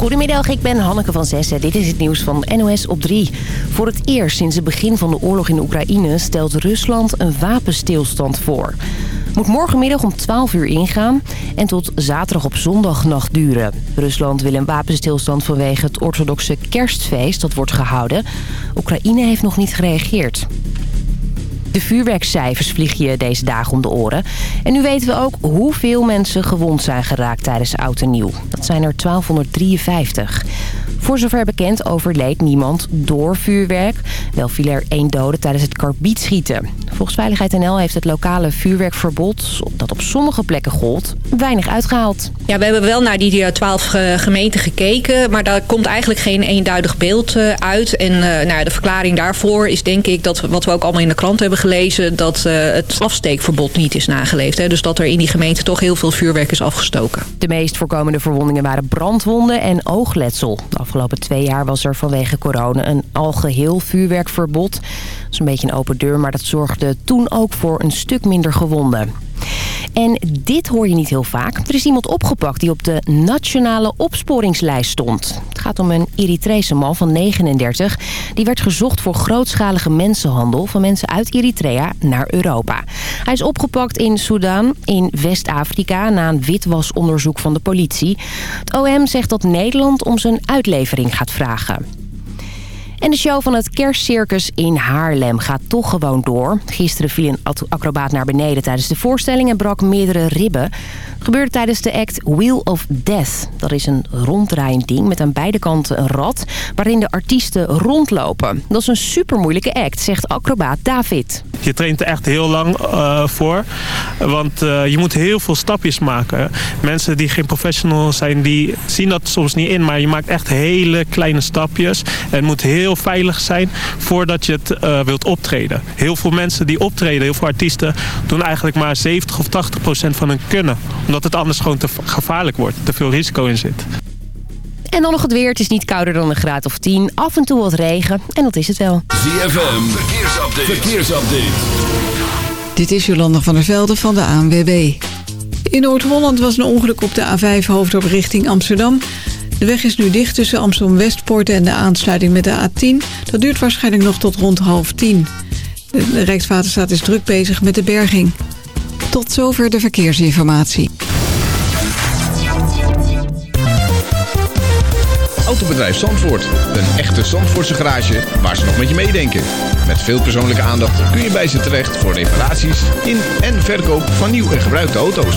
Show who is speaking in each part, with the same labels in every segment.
Speaker 1: Goedemiddag, ik ben Hanneke van Zessen. Dit is het nieuws van NOS op 3. Voor het eerst sinds het begin van de oorlog in Oekraïne... stelt Rusland een wapenstilstand voor. Moet morgenmiddag om 12 uur ingaan en tot zaterdag op zondagnacht duren. Rusland wil een wapenstilstand vanwege het orthodoxe kerstfeest dat wordt gehouden. Oekraïne heeft nog niet gereageerd. De vuurwerkcijfers vliegen je deze dagen om de oren. En nu weten we ook hoeveel mensen gewond zijn geraakt tijdens Oud en Nieuw. Dat zijn er 1253. Voor zover bekend overleed niemand door vuurwerk. Wel viel er één dode tijdens het karbietschieten. Volgens Veiligheid NL heeft het lokale vuurwerkverbod... dat op sommige plekken gold, weinig uitgehaald.
Speaker 2: Ja, we hebben wel naar die twaalf gemeenten gekeken... maar daar komt eigenlijk geen eenduidig beeld eh, uit. En uh, nou, de verklaring daarvoor is denk ik... dat wat we ook allemaal in de krant hebben gelezen... dat het afsteekverbod niet is nageleefd. Hè? Dus dat er in die gemeente toch heel veel vuurwerk is afgestoken.
Speaker 1: De meest voorkomende verwondingen waren brandwonden en oogletsel afgelopen twee jaar was er vanwege corona een algeheel vuurwerkverbod. Dat is een beetje een open deur, maar dat zorgde toen ook voor een stuk minder gewonden. En dit hoor je niet heel vaak. Er is iemand opgepakt die op de nationale opsporingslijst stond. Het gaat om een Eritrese man van 39. Die werd gezocht voor grootschalige mensenhandel van mensen uit Eritrea naar Europa. Hij is opgepakt in Sudan, in West-Afrika, na een witwasonderzoek van de politie. Het OM zegt dat Nederland om zijn uitlevering gaat vragen. En de show van het kerstcircus in Haarlem gaat toch gewoon door. Gisteren viel een acrobaat naar beneden tijdens de voorstelling en brak meerdere ribben. Gebeurde tijdens de act Wheel of Death. Dat is een ronddraaiend ding met aan beide kanten een rad... waarin de artiesten rondlopen. Dat is een super moeilijke act, zegt acrobaat David.
Speaker 3: Je traint er echt heel lang uh, voor. Want uh, je moet heel veel stapjes maken. Mensen die geen professional zijn, die zien dat soms niet in. Maar je maakt echt hele kleine stapjes. En moet heel veilig zijn voordat je het uh, wilt optreden. Heel veel mensen die optreden, heel veel artiesten... doen eigenlijk maar 70 of 80 procent van hun kunnen. Omdat het anders gewoon te gevaarlijk wordt. Te veel risico in zit.
Speaker 1: En dan nog het weer. Het is niet kouder dan een graad of 10. Af en toe wat regen. En dat is het wel.
Speaker 4: ZFM. Verkeersupdate. Verkeersupdate.
Speaker 5: Dit is Jolanda van der Velde van de ANWB. In Noord-Holland was een ongeluk op de A5 hoofdop richting Amsterdam. De weg is nu dicht tussen Amsterdam-Westpoort en de aansluiting met de A10. Dat duurt waarschijnlijk nog tot rond half tien. De Rijkswaterstaat is druk bezig met de berging. Tot zover de verkeersinformatie.
Speaker 6: Autobedrijf Zandvoort. Een echte Zandvoortse garage waar ze nog met je meedenken. Met veel persoonlijke aandacht kun je bij ze terecht voor reparaties in en verkoop van nieuw en gebruikte auto's.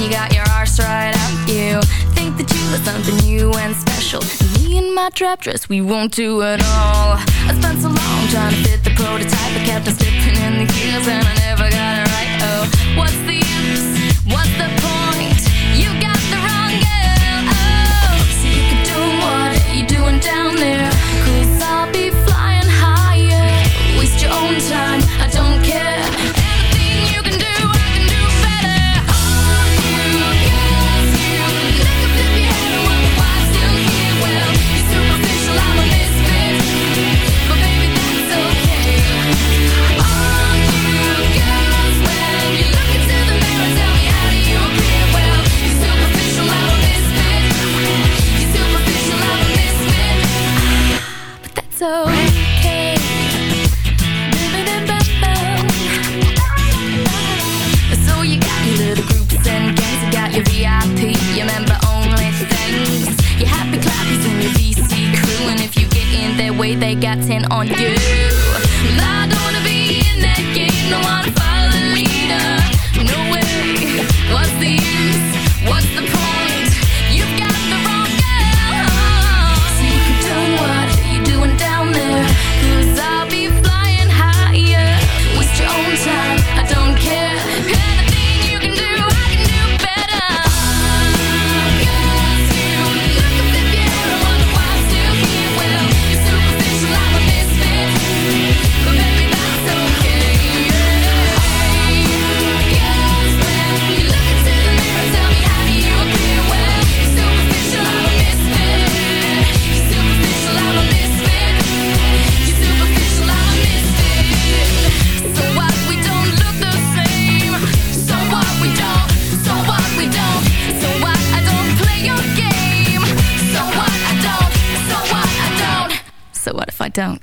Speaker 7: You got your arse right out You. Think that you are something new and special. Me and my trap dress, we won't do it all. I spent so long trying to fit the prototype I kept on slipping in the gears and I never got it right. Oh, what's the use? What's the point? You got the wrong girl. Oh, so you can do what you doing down there they got 10 on you. I don't wanna be in that game, don't wanna follow don't.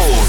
Speaker 8: Oh.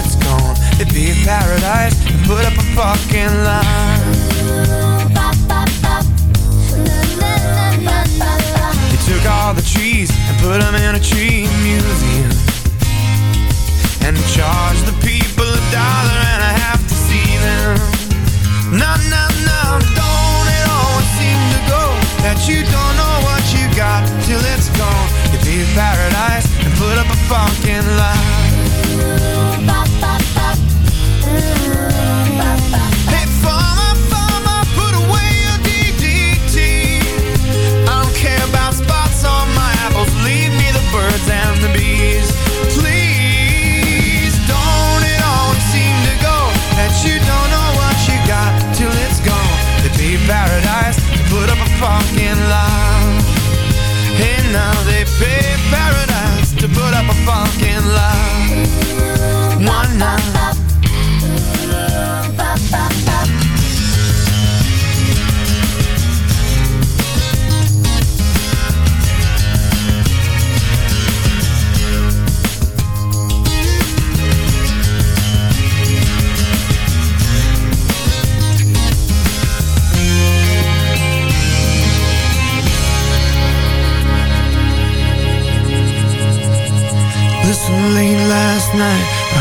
Speaker 8: It's gone? It'd be a paradise to put up a fucking line. They took all the trees and put them in a tree museum. And charged the people a dollar and a half to see them. No, no, no, don't it always seem to go that you don't know what you got till it's gone. You be a paradise and put up a fucking lie. They pay paradise to put up a fucking lie.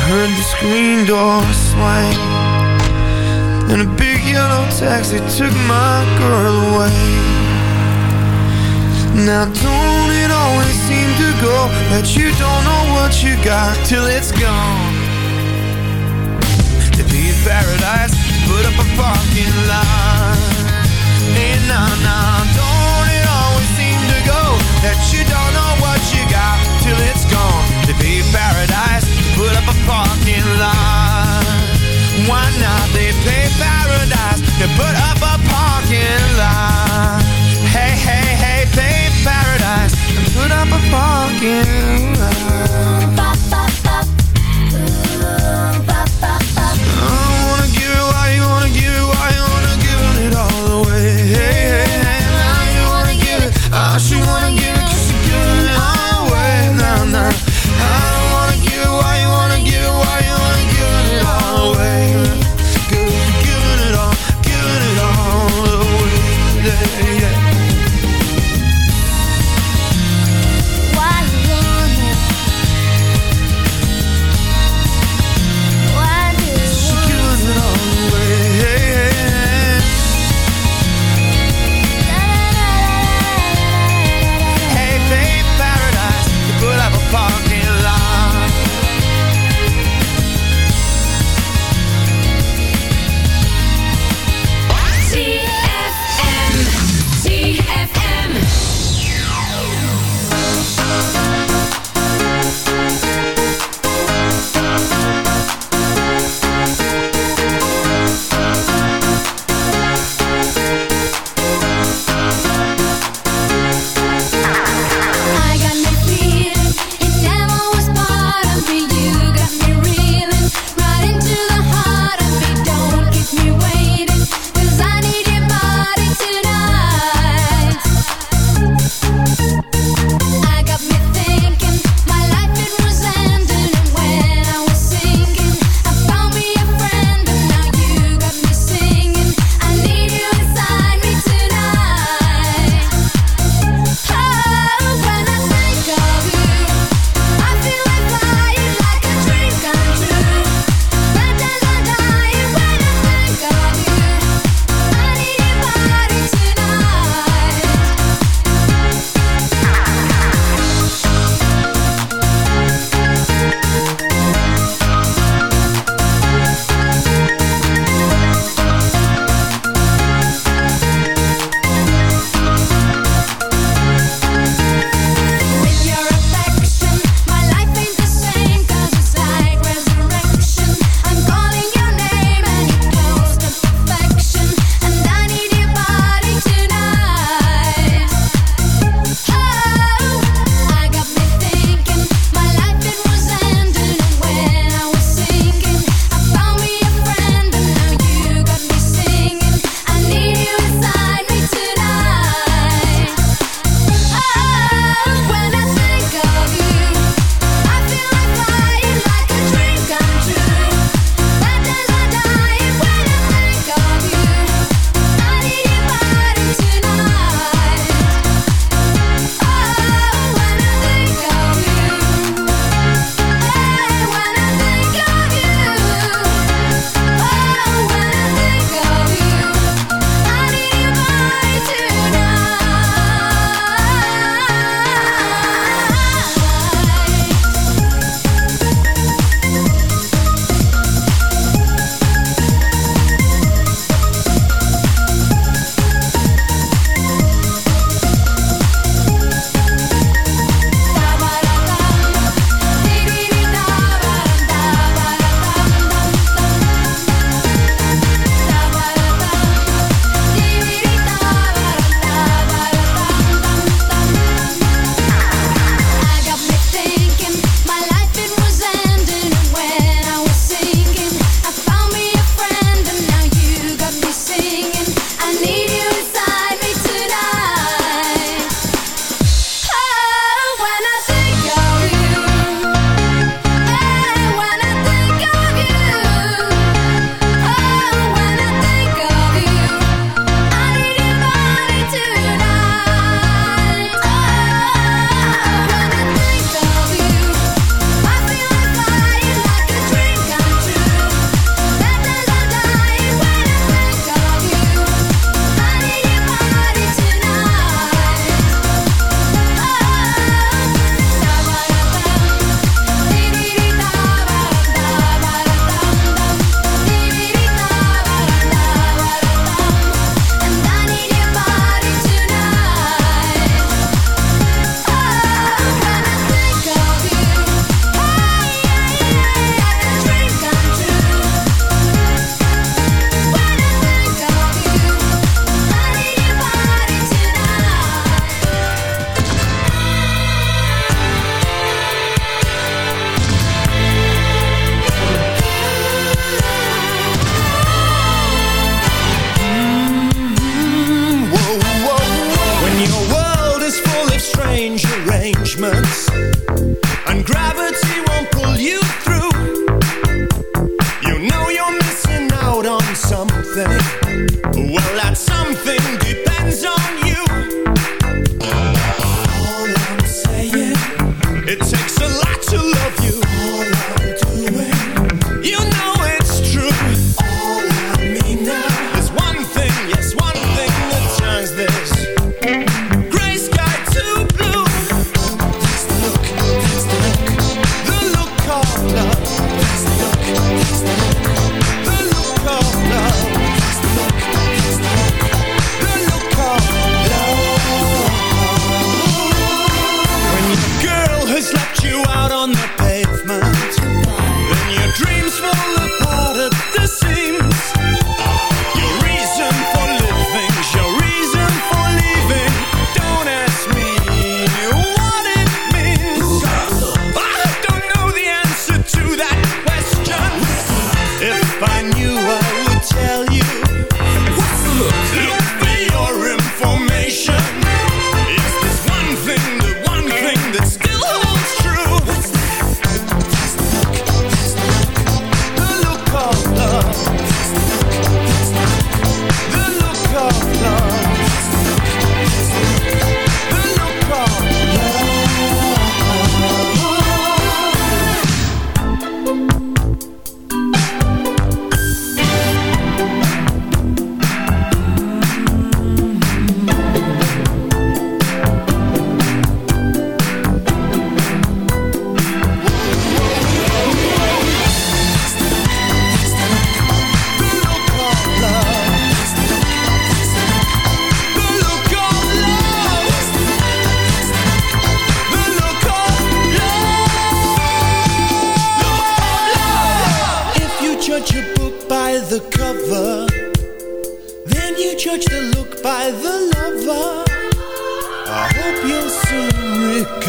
Speaker 8: Heard the screen door swing. And a big yellow taxi took my girl away. Now don't it always seem to go That you don't know what you got till it's gone? To be in paradise, put up a parking lot. Hey, nah, nah,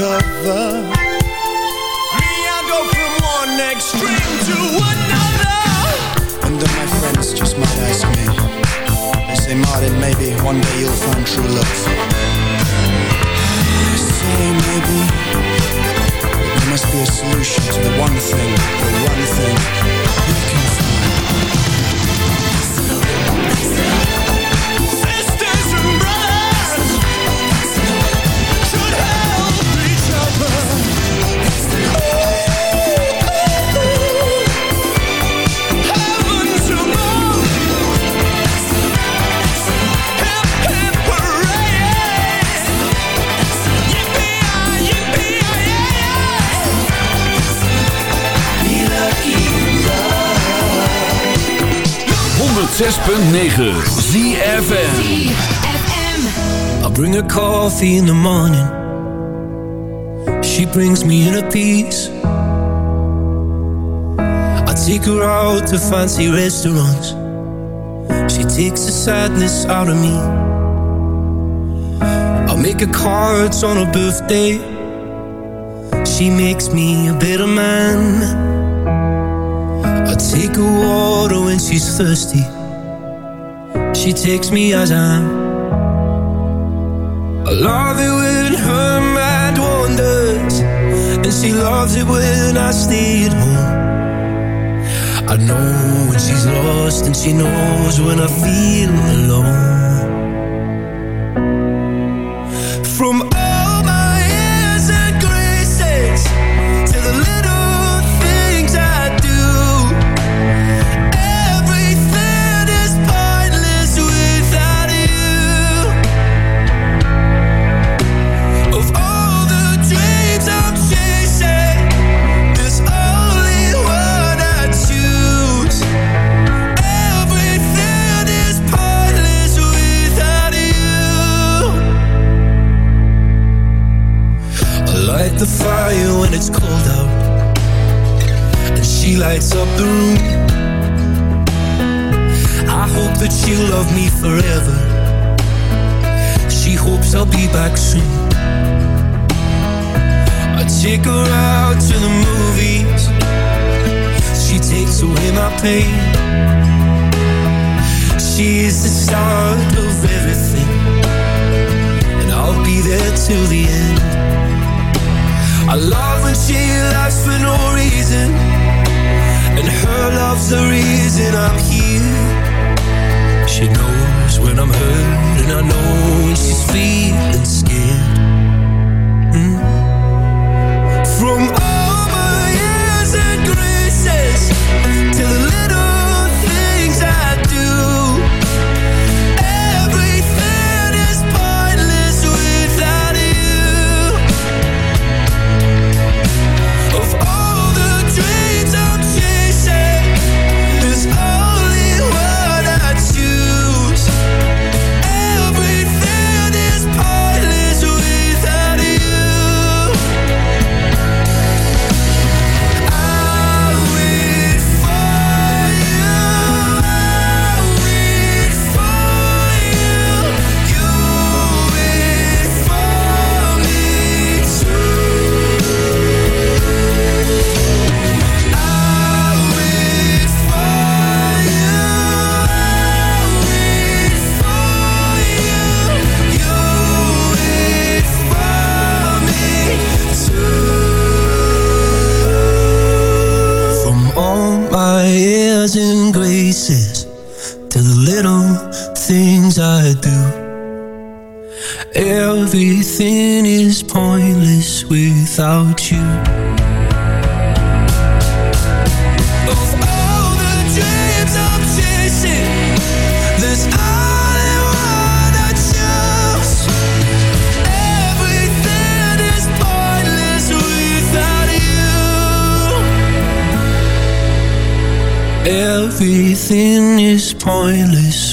Speaker 8: cover. Me, I go from one extreme to another. And then my friends just might ask me. They say, Martin, maybe one day you'll find true love. I say maybe. There must be a solution to the one thing, the one thing you can find. Absolute, absolute.
Speaker 4: 106.9 ZFM
Speaker 9: I bring her coffee in the morning. She brings me inner peace I take her out to fancy restaurants. She takes the sadness out of me. I make her cards on her birthday. She makes me a better man. I take her water when she's thirsty she takes me as I am I love it when her mind wanders And she loves it when I stay at home. I know when she's lost And she knows when I feel alone pain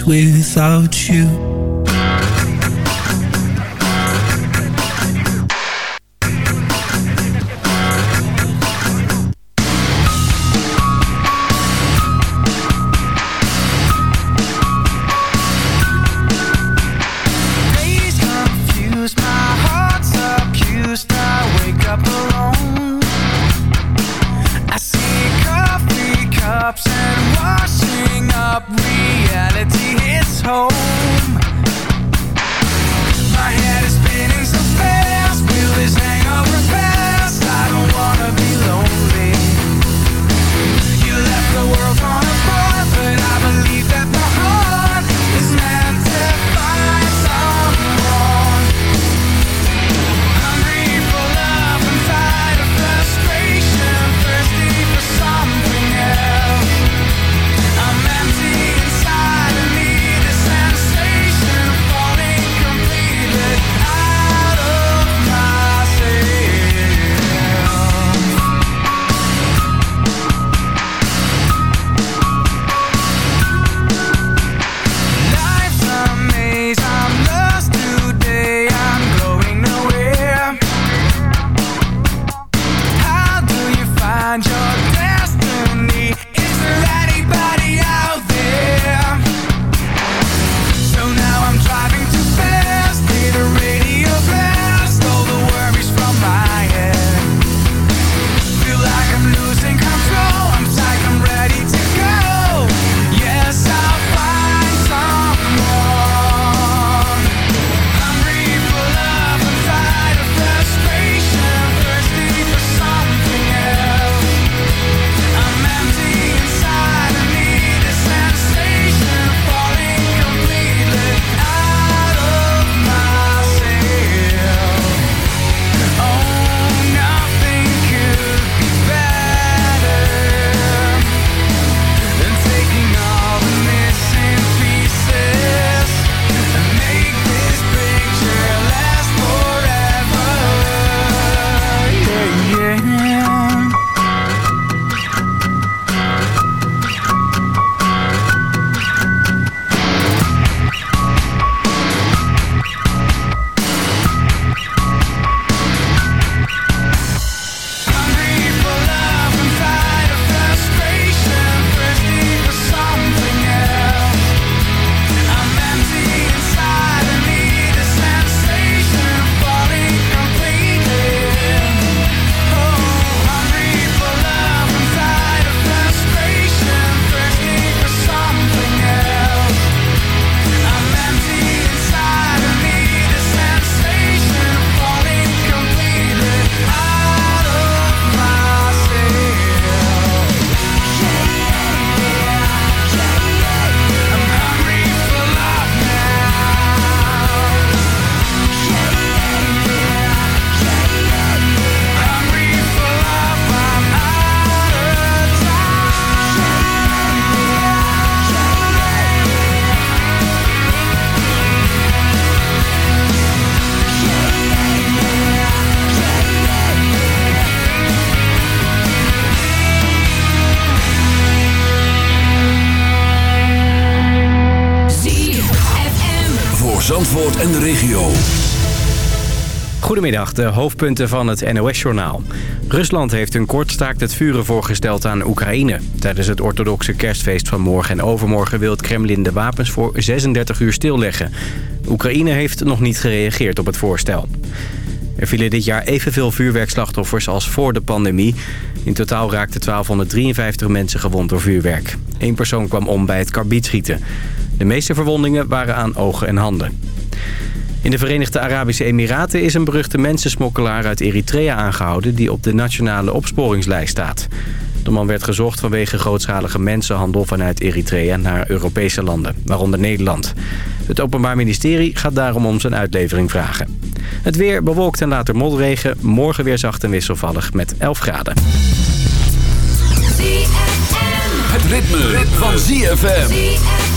Speaker 9: without you.
Speaker 10: Goedemiddag, de hoofdpunten van het NOS-journaal. Rusland heeft een kort staakt het vuren voorgesteld aan Oekraïne. Tijdens het orthodoxe kerstfeest van morgen en overmorgen... wil het Kremlin de wapens voor 36 uur stilleggen. Oekraïne heeft nog niet gereageerd op het voorstel. Er vielen dit jaar evenveel vuurwerkslachtoffers als voor de pandemie. In totaal raakten 1253 mensen gewond door vuurwerk. Eén persoon kwam om bij het karbietschieten. De meeste verwondingen waren aan ogen en handen. In de Verenigde Arabische Emiraten is een beruchte mensensmokkelaar uit Eritrea aangehouden... die op de nationale opsporingslijst staat. De man werd gezocht vanwege grootschalige mensenhandel vanuit Eritrea naar Europese landen, waaronder Nederland. Het Openbaar Ministerie gaat daarom om zijn uitlevering vragen. Het weer bewolkt en later modderregen. Morgen weer zacht en wisselvallig met 11 graden.
Speaker 4: Het van ZFM.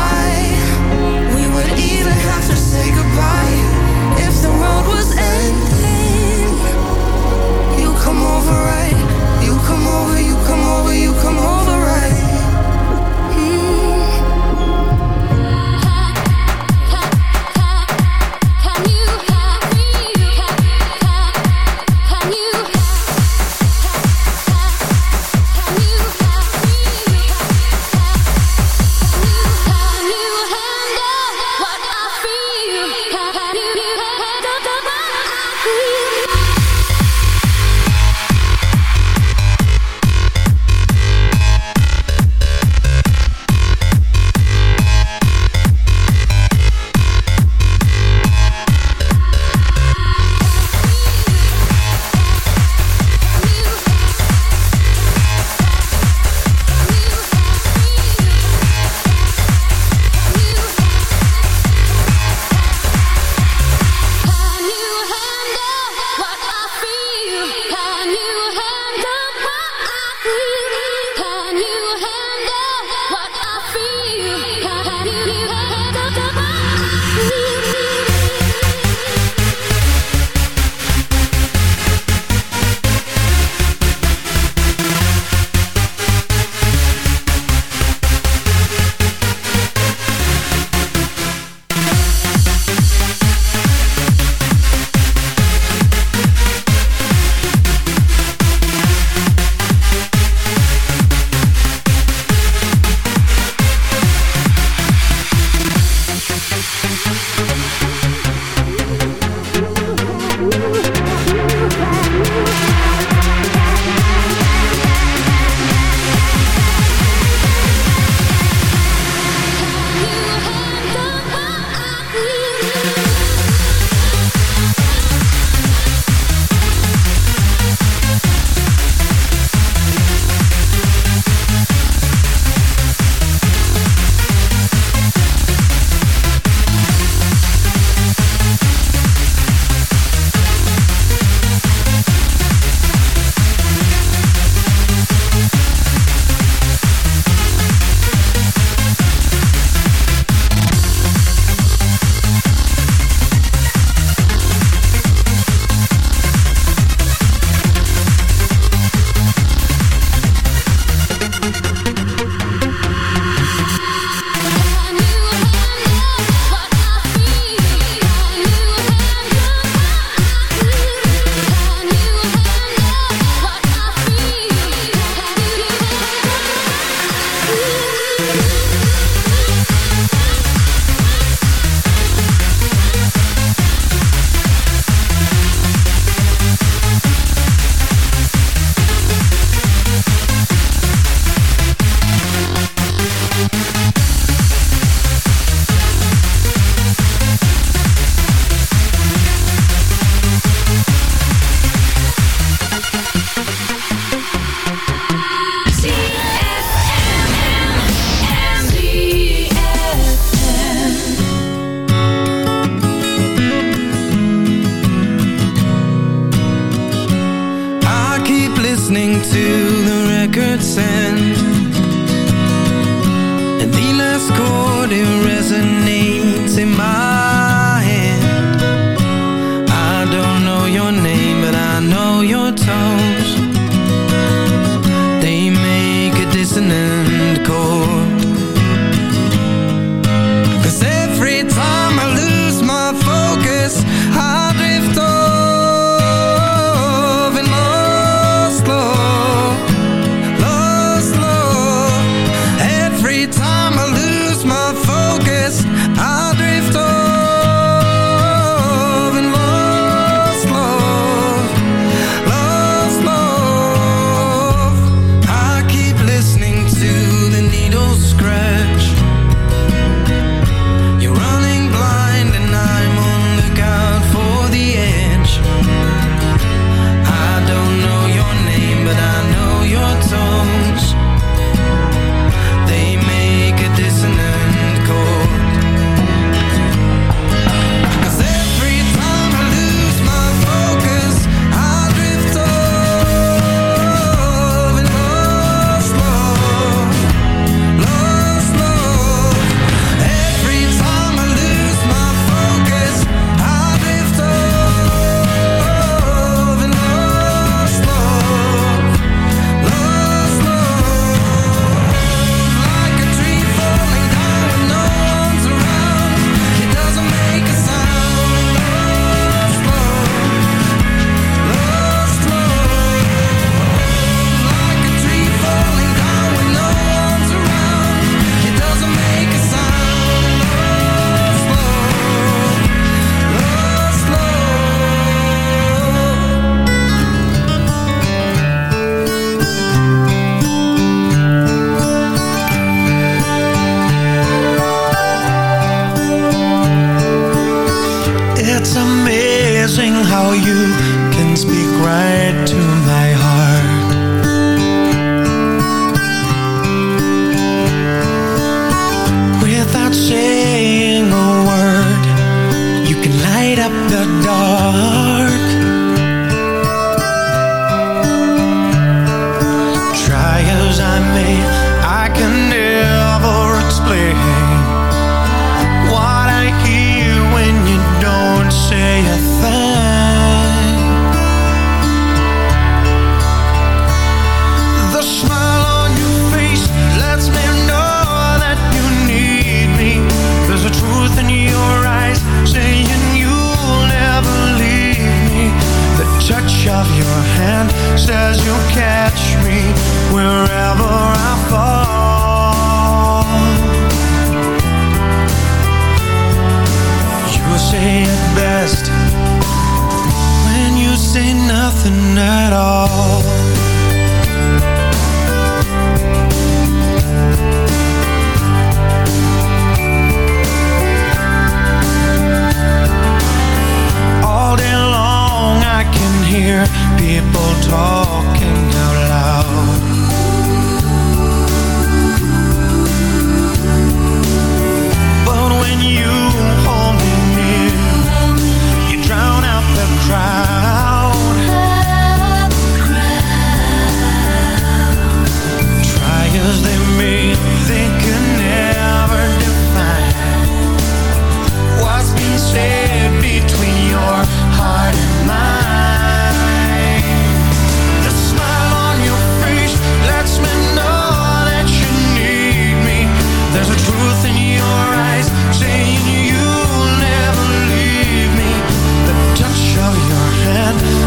Speaker 11: even have to say goodbye. If the world was ending, you come over right. You come over, you come over, you come over.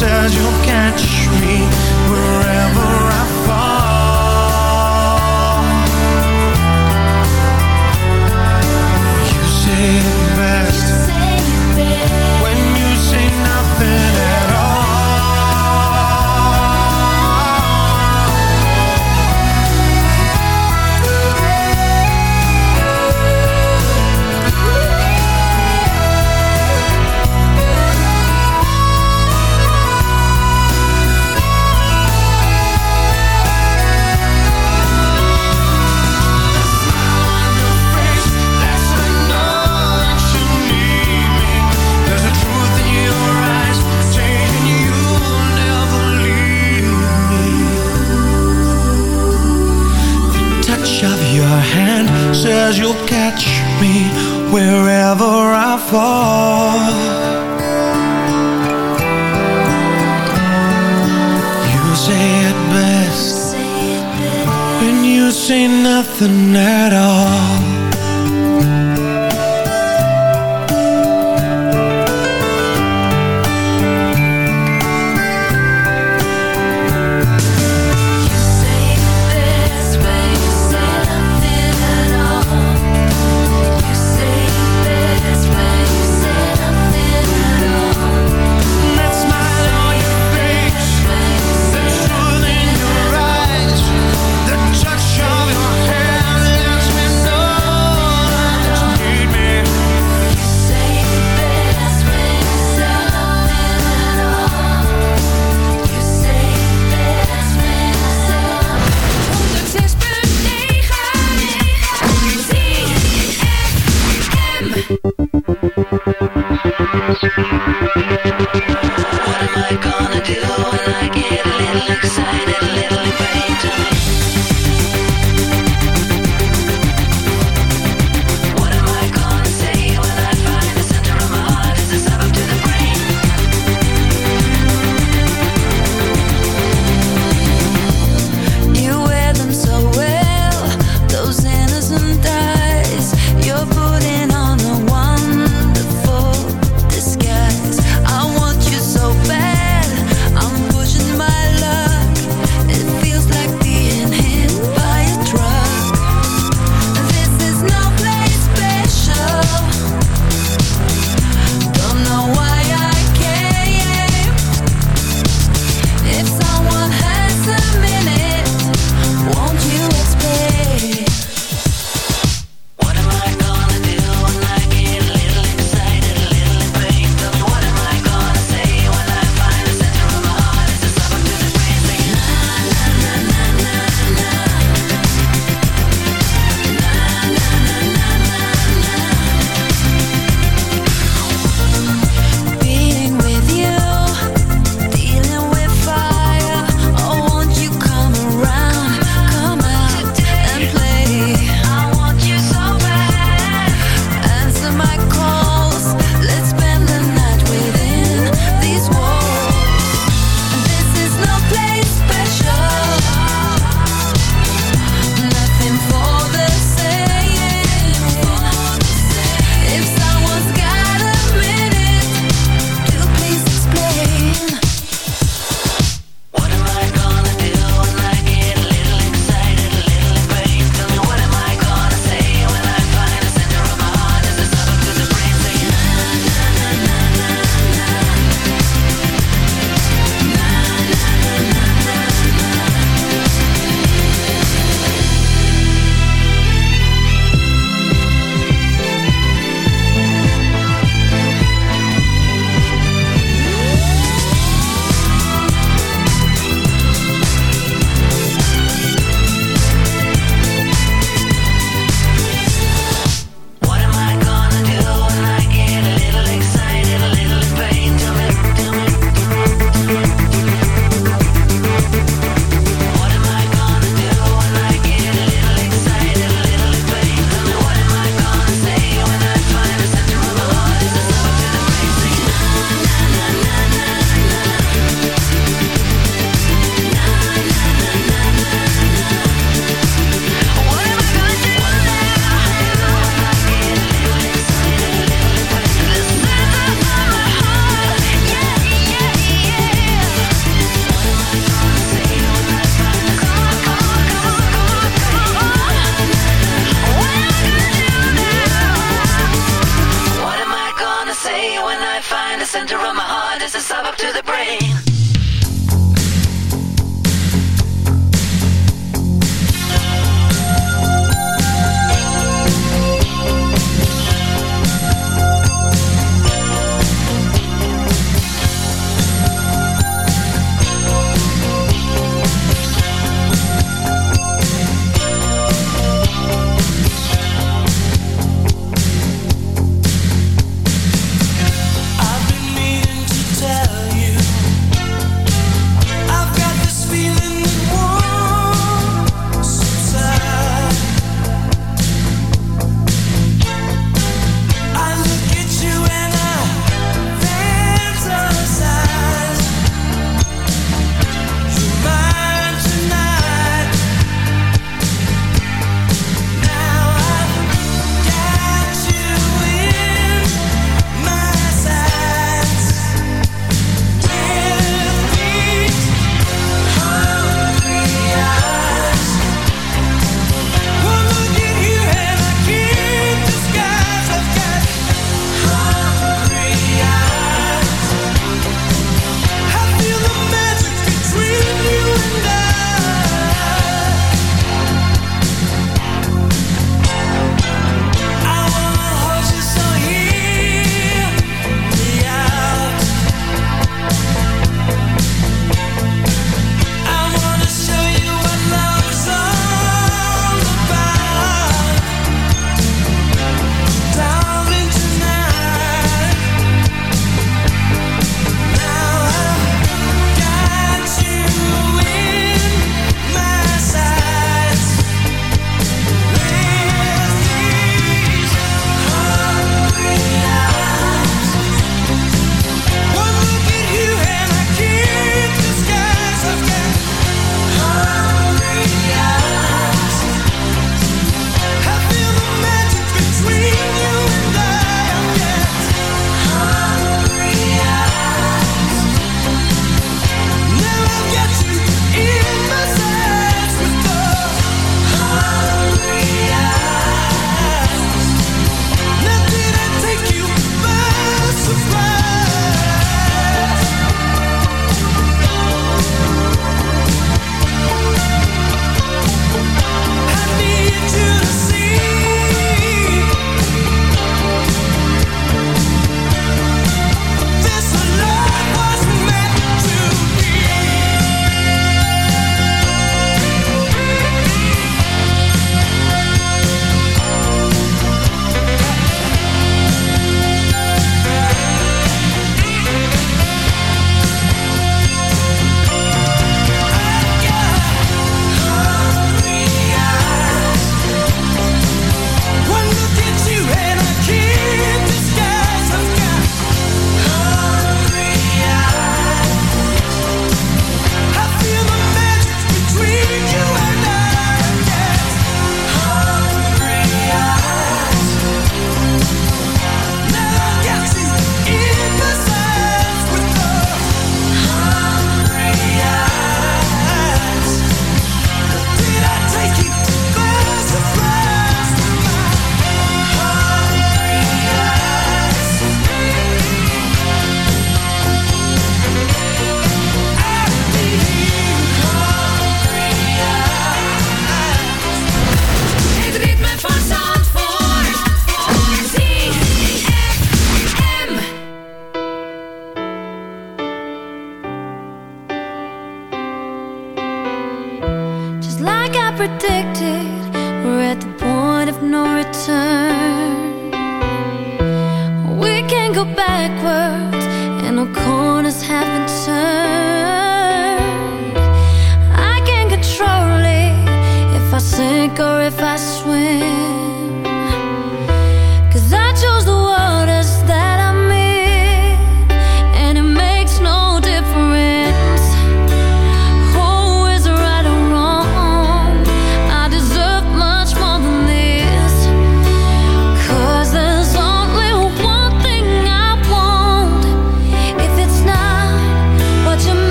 Speaker 8: Hand says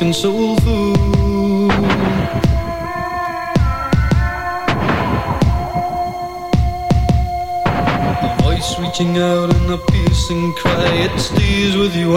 Speaker 8: Mexican soul food. A
Speaker 12: voice reaching out in a piercing cry, it stays with you